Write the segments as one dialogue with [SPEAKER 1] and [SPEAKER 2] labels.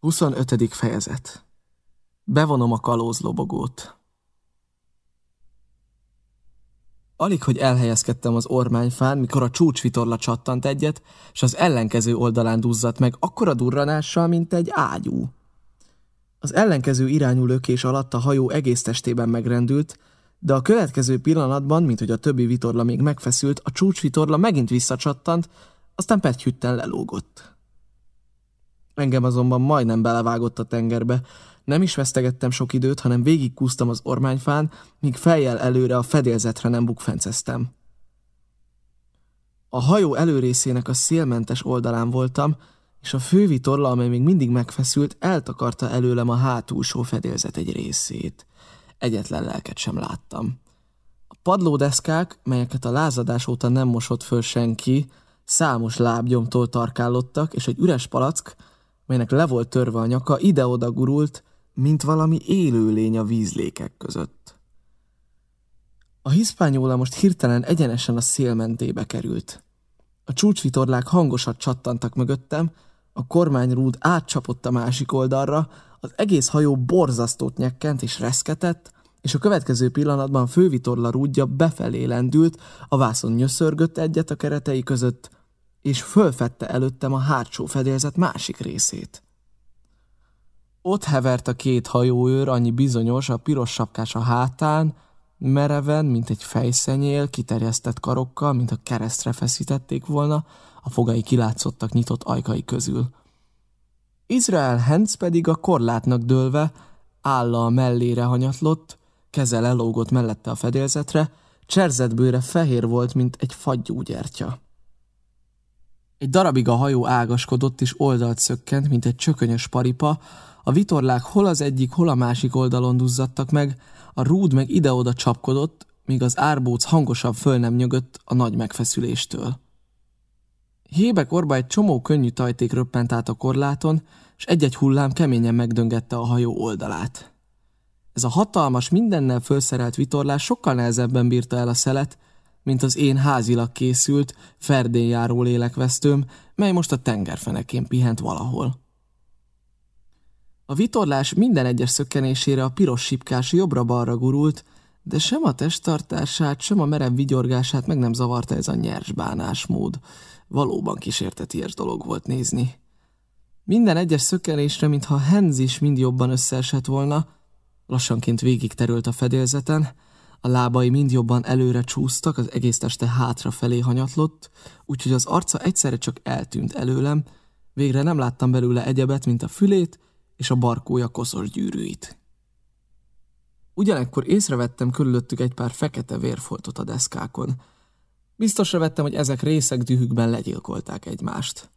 [SPEAKER 1] 25. fejezet Bevonom a kalózlobogót. Alig, hogy elhelyezkedtem az ormányfán, mikor a csúcsvitorla csattant egyet, és az ellenkező oldalán duzzadt meg akkora durranással, mint egy ágyú. Az ellenkező irányú lökés alatt a hajó egész testében megrendült, de a következő pillanatban, mint hogy a többi vitorla még megfeszült, a csúcsvitorla megint visszacsattant, aztán pethütten lelógott. Engem azonban majdnem belevágott a tengerbe. Nem is vesztegettem sok időt, hanem végigkúztam az ormányfán, míg fejjel előre a fedélzetre nem bukfenceztem. A hajó előrészének a szélmentes oldalán voltam, és a fővitorla, amely még mindig megfeszült, eltakarta előlem a hátulsó fedélzet egy részét. Egyetlen lelket sem láttam. A padlódeszkák, melyeket a lázadás óta nem mosott föl senki, számos lábgyomtól tarkálottak, és egy üres palack, melynek le volt törve a nyaka, ide-oda gurult, mint valami élőlény a vízlékek között. A hiszpányóla most hirtelen egyenesen a szél mentébe került. A csúcsvitorlák hangosat csattantak mögöttem, a kormányrúd átcsapott a másik oldalra, az egész hajó borzasztót nyekkent és reszketett, és a következő pillanatban fővitorla rúdja befelé lendült, a vászon nyöszörgött egyet a keretei között, és fölfette előttem a hátsó fedélzet másik részét. Ott hevert a két hajóőr, annyi bizonyos, a piros sapkás a hátán, mereven, mint egy fejszenyél, kiterjesztett karokkal, mint a keresztre feszítették volna, a fogai kilátszottak nyitott ajkai közül. Izrael Hens pedig a korlátnak dőlve, álla a mellére hanyatlott, keze lelógott mellette a fedélzetre, cserzetbőre fehér volt, mint egy fagyúgyertya. Egy darabig a hajó ágaskodott és oldalt szökkent, mint egy csökönyös paripa, a vitorlák hol az egyik, hol a másik oldalon duzzadtak meg, a rúd meg ide-oda csapkodott, míg az árbóc hangosabb föl nem nyögött a nagy megfeszüléstől. Hébe korba egy csomó könnyű tajték röppent át a korláton, és egy-egy hullám keményen megdöngette a hajó oldalát. Ez a hatalmas, mindennel felszerelt vitorlás sokkal nehezebben bírta el a szelet, mint az én házilag készült, ferdén járó lélekvesztőm, mely most a tengerfenekén pihent valahol. A vitorlás minden egyes szökkenésére a piros sipkás jobbra-balra gurult, de sem a testtartását, sem a merev vigyorgását meg nem zavarta ez a nyers bánásmód. Valóban kísérteties dolog volt nézni. Minden egyes szökkenésre, mintha Henz is mind jobban összeesett volna, lassanként végig terült a fedélzeten, a lábai mind jobban előre csúsztak, az egész teste hátra felé hanyatlott, úgyhogy az arca egyszerre csak eltűnt előlem, végre nem láttam belőle egyebet, mint a fülét és a barkója koszos gyűrűit. Ugyanekkor észrevettem körülöttük egy pár fekete vérfoltot a deszkákon. Biztosra vettem, hogy ezek részek dühükben legyilkolták egymást.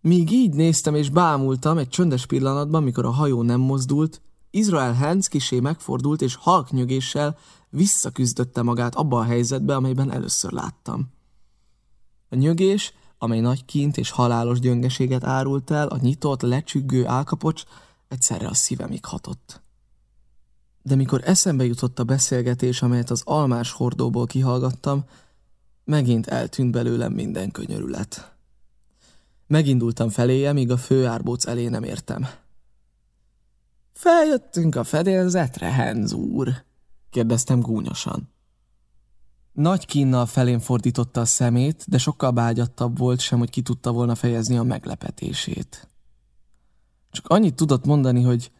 [SPEAKER 1] Míg így néztem és bámultam egy csöndes pillanatban, mikor a hajó nem mozdult, Izrael Hans kisé megfordult és halknyögéssel visszaküzdötte magát abba a helyzetbe, amelyben először láttam. A nyögés, amely nagy kint és halálos gyöngeséget árult el, a nyitott, lecsüggő álkapocs egyszerre a szívemig hatott. De mikor eszembe jutott a beszélgetés, amelyet az almás hordóból kihallgattam, megint eltűnt belőlem minden könyörület. Megindultam feléje, míg a főárbóc elé nem értem. Feljöttünk a fedélzetre, Henz úr, kérdeztem gúnyosan. Nagy kínnal felén fordította a szemét, de sokkal bágyattabb volt sem, hogy ki tudta volna fejezni a meglepetését. Csak annyit tudott mondani, hogy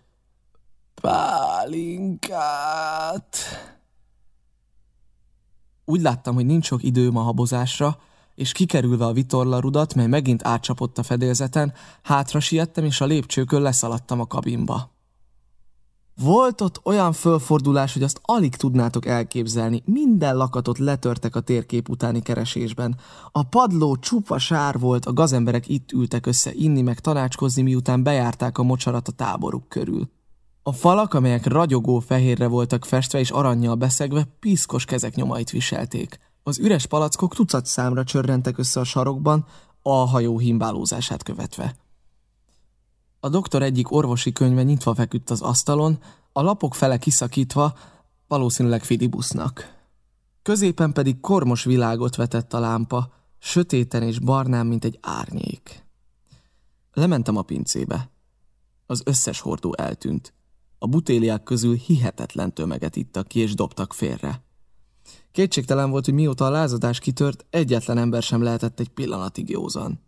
[SPEAKER 1] pálinkát. Úgy láttam, hogy nincs sok időm a habozásra, és kikerülve a vitorlarudat, mely megint átcsapott a fedélzeten, hátra siettem, és a lépcsőkön leszaladtam a kabinba. Volt ott olyan fölfordulás, hogy azt alig tudnátok elképzelni. Minden lakatot letörtek a térkép utáni keresésben. A padló csupa sár volt, a gazemberek itt ültek össze inni meg tanácskozni, miután bejárták a mocsarat a táboruk körül. A falak, amelyek ragyogó fehérre voltak festve és aranyjal beszegve, piszkos kezek nyomait viselték. Az üres palackok tucat számra csörrentek össze a sarokban, a hajó himbálózását követve. A doktor egyik orvosi könyve nyitva feküdt az asztalon, a lapok fele kiszakítva, valószínűleg Fidibusznak. Középen pedig kormos világot vetett a lámpa, sötéten és barnán, mint egy árnyék. Lementem a pincébe. Az összes hordó eltűnt. A butéliák közül hihetetlen tömeget ittak ki és dobtak félre. Kétségtelen volt, hogy mióta a lázadás kitört, egyetlen ember sem lehetett egy pillanatig józan.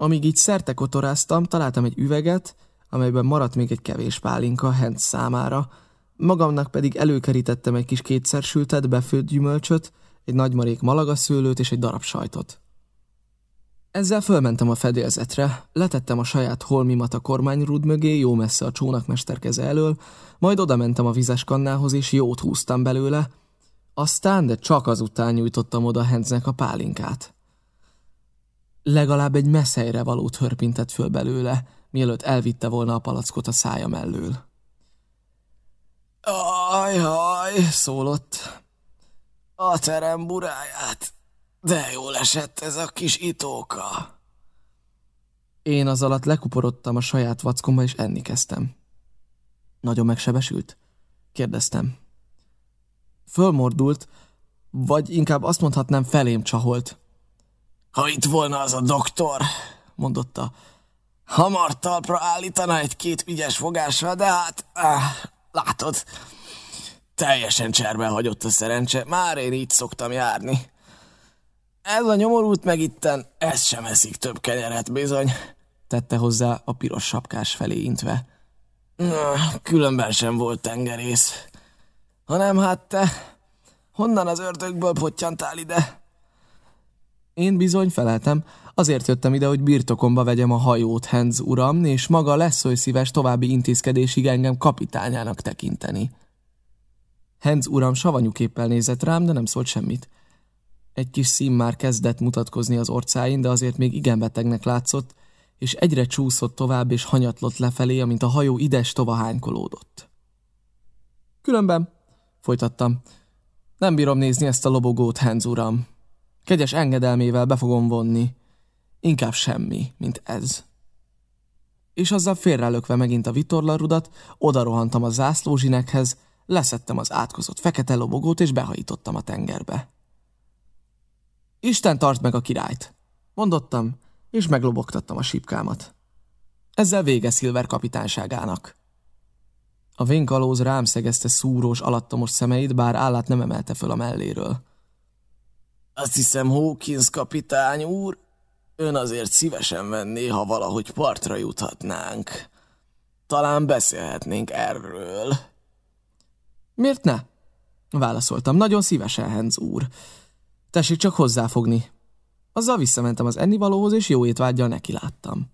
[SPEAKER 1] Amíg így szerte kotoráztam, találtam egy üveget, amelyben maradt még egy kevés pálinka Hent számára, magamnak pedig előkerítettem egy kis kétszer sültet, befőtt gyümölcsöt, egy nagymarék malagaszőlőt és egy darab sajtot. Ezzel fölmentem a fedélzetre, letettem a saját holmimat a kormányrúd mögé, jó messze a csónakmester keze elől, majd oda mentem a vizes kannához, és jót húztam belőle, aztán, de csak azután nyújtottam oda Henznek a pálinkát. Legalább egy messzelyre valót hörpintett föl belőle, mielőtt elvitte volna a palackot a szája mellől. Ajaj, szólott. A terem buráját. De jól esett ez a kis itóka. Én az alatt lekuporodtam a saját vackomba, és enni kezdtem. Nagyon megsebesült? Kérdeztem. Fölmordult, vagy inkább azt mondhatnám felém csaholt. Ha itt volna az a doktor, mondotta, hamar talpra állítana egy-két ügyes fogással, de hát, áh, látod, teljesen cserbe hagyott a szerencse, már én így szoktam járni. Ez a nyomorult megitten, ez sem eszik több kenyeret bizony, tette hozzá a piros sapkás felé intve. Különben sem volt tengerész. Hanem hát te, honnan az ördögből pottyantál ide? Én bizony feleltem, azért jöttem ide, hogy birtokomba vegyem a hajót, Henz uram, és maga lesz oly szíves további intézkedésig engem kapitányának tekinteni. Henz uram savanyúképpel nézett rám, de nem szólt semmit. Egy kis szín már kezdett mutatkozni az orcáin, de azért még igen betegnek látszott, és egyre csúszott tovább és hanyatlott lefelé, amint a hajó ides tova hánykolódott. Különben, folytattam, nem bírom nézni ezt a lobogót, Henz uram. Kegyes engedelmével be fogom vonni. Inkább semmi, mint ez. És azzal félrelökve megint a vitorlarudat, odarohantam a zászlózsinekhez, leszettem az átkozott fekete lobogót, és behajítottam a tengerbe. Isten tart meg a királyt, mondottam, és meglobogtattam a sípkámat. Ezzel vége Silver kapitányságának. A vénkalóz rám szegezte szúrós, alattamos szemeit, bár állát nem emelte föl a melléről. Azt hiszem, Hawkins kapitány úr, ön azért szívesen venné, ha valahogy partra juthatnánk. Talán beszélhetnénk erről. Miért ne? Válaszoltam, nagyon szívesen, Henz úr. Tessék csak hozzáfogni. Azzal visszamentem az ennivalóhoz, és jó étvágyjal neki láttam.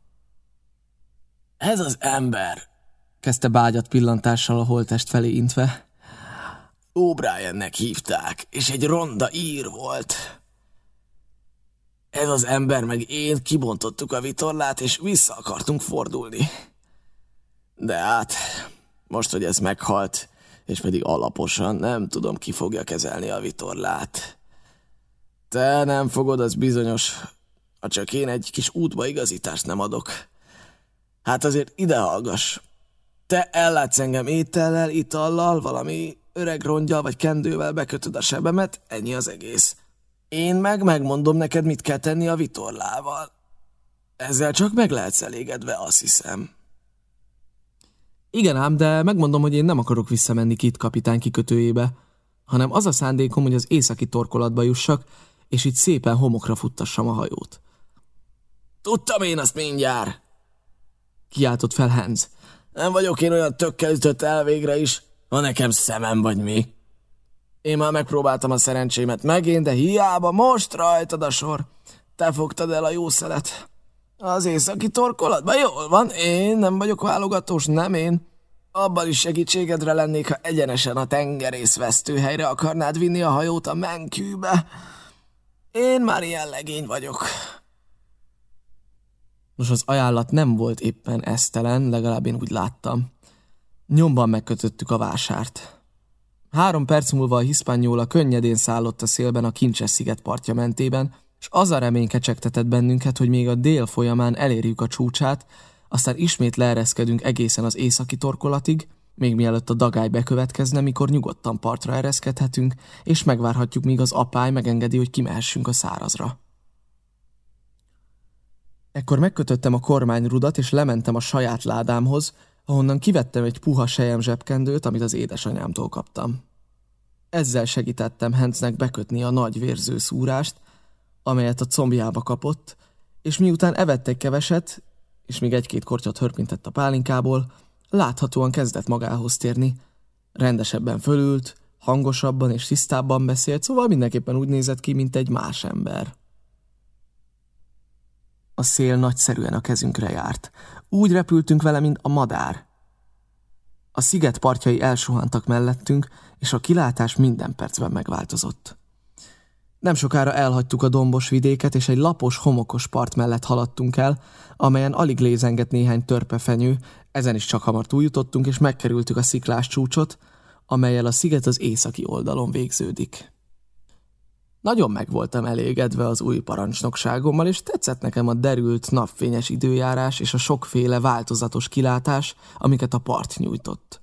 [SPEAKER 1] Ez az ember, kezdte bágyat pillantással a holtest felé intve. O'Briennek hívták, és egy ronda ír volt. Ez az ember meg én kibontottuk a vitorlát, és vissza akartunk fordulni. De hát, most, hogy ez meghalt, és pedig alaposan, nem tudom, ki fogja kezelni a vitorlát. Te nem fogod, az bizonyos, ha csak én egy kis útba igazítást nem adok. Hát azért ide hallgass. Te ellátsz engem étellel, itallal, valami öreg rongyal vagy kendővel bekötöd a sebemet, ennyi az egész. Én meg megmondom neked, mit kell tenni a vitorlával. Ezzel csak meg lehetsz elégedve, azt hiszem. Igen ám, de megmondom, hogy én nem akarok visszamenni Kit kapitány kikötőjébe, hanem az a szándékom, hogy az északi torkolatba jussak, és itt szépen homokra futtassam a hajót. Tudtam én azt mindjárt! Kiáltott fel Hans. Nem vagyok én olyan tökkel ütött elvégre is, ha nekem szemem vagy mi. Én már megpróbáltam a szerencsémet megint, de hiába most rajtad a sor. Te fogtad el a jó szelet. Az északi torkolatban jól van, én nem vagyok válogatós, nem én. Abban is segítségedre lennék, ha egyenesen a tengerész vesztőhelyre akarnád vinni a hajót a menkűbe. Én már ilyen legény vagyok. Nos, az ajánlat nem volt éppen esztelen, legalább én úgy láttam. Nyomban megkötöttük a vásárt. Három perc múlva a hiszpányóla könnyedén szállott a szélben a Kincses sziget partja mentében, és az a remény kecsegtetett bennünket, hogy még a dél folyamán elérjük a csúcsát, aztán ismét leereszkedünk egészen az északi torkolatig, még mielőtt a dagály bekövetkezne, mikor nyugodtan partra ereszkedhetünk, és megvárhatjuk, míg az apály megengedi, hogy kimehessünk a szárazra. Ekkor megkötöttem a kormányrudat, és lementem a saját ládámhoz, ahonnan kivettem egy puha sejem zsebkendőt, amit az édesanyámtól kaptam. Ezzel segítettem Henznek bekötni a nagy vérző szúrást, amelyet a combjába kapott, és miután evett egy keveset, és még egy-két kortyot hörpintett a pálinkából, láthatóan kezdett magához térni. Rendesebben fölült, hangosabban és tisztábban beszélt, szóval mindenképpen úgy nézett ki, mint egy más ember. A szél nagyszerűen a kezünkre járt. Úgy repültünk vele, mint a madár. A sziget partjai elsuhantak mellettünk, és a kilátás minden percben megváltozott. Nem sokára elhagytuk a dombos vidéket, és egy lapos, homokos part mellett haladtunk el, amelyen alig lézengett néhány törpefenyő, ezen is csak hamar túljutottunk, és megkerültük a sziklás csúcsot, amelyel a sziget az északi oldalon végződik. Nagyon meg voltam elégedve az új parancsnokságommal, és tetszett nekem a derült, napfényes időjárás és a sokféle változatos kilátás, amiket a part nyújtott.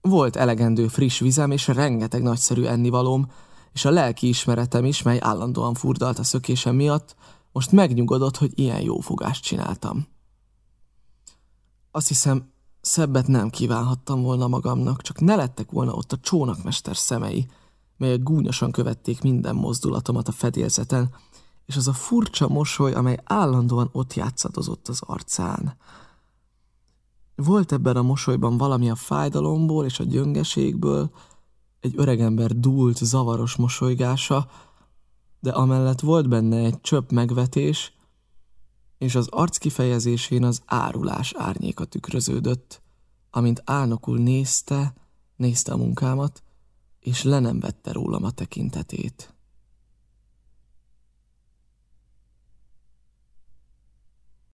[SPEAKER 1] Volt elegendő friss vizem és rengeteg nagyszerű ennivalóm, és a lelki ismeretem is, mely állandóan furdalt a szökésem miatt, most megnyugodott, hogy ilyen jó fogást csináltam. Azt hiszem, szebbet nem kívánhattam volna magamnak, csak ne lettek volna ott a csónakmester szemei, melyek gúnyosan követték minden mozdulatomat a fedélzeten, és az a furcsa mosoly, amely állandóan ott játszadozott az arcán. Volt ebben a mosolyban valami a fájdalomból és a gyöngeségből, egy öregember dúlt, zavaros mosolygása, de amellett volt benne egy csöpp megvetés, és az arc kifejezésén az árulás árnyéka tükröződött, amint álnokul nézte, nézte a munkámat, és le nem vette rólam a tekintetét.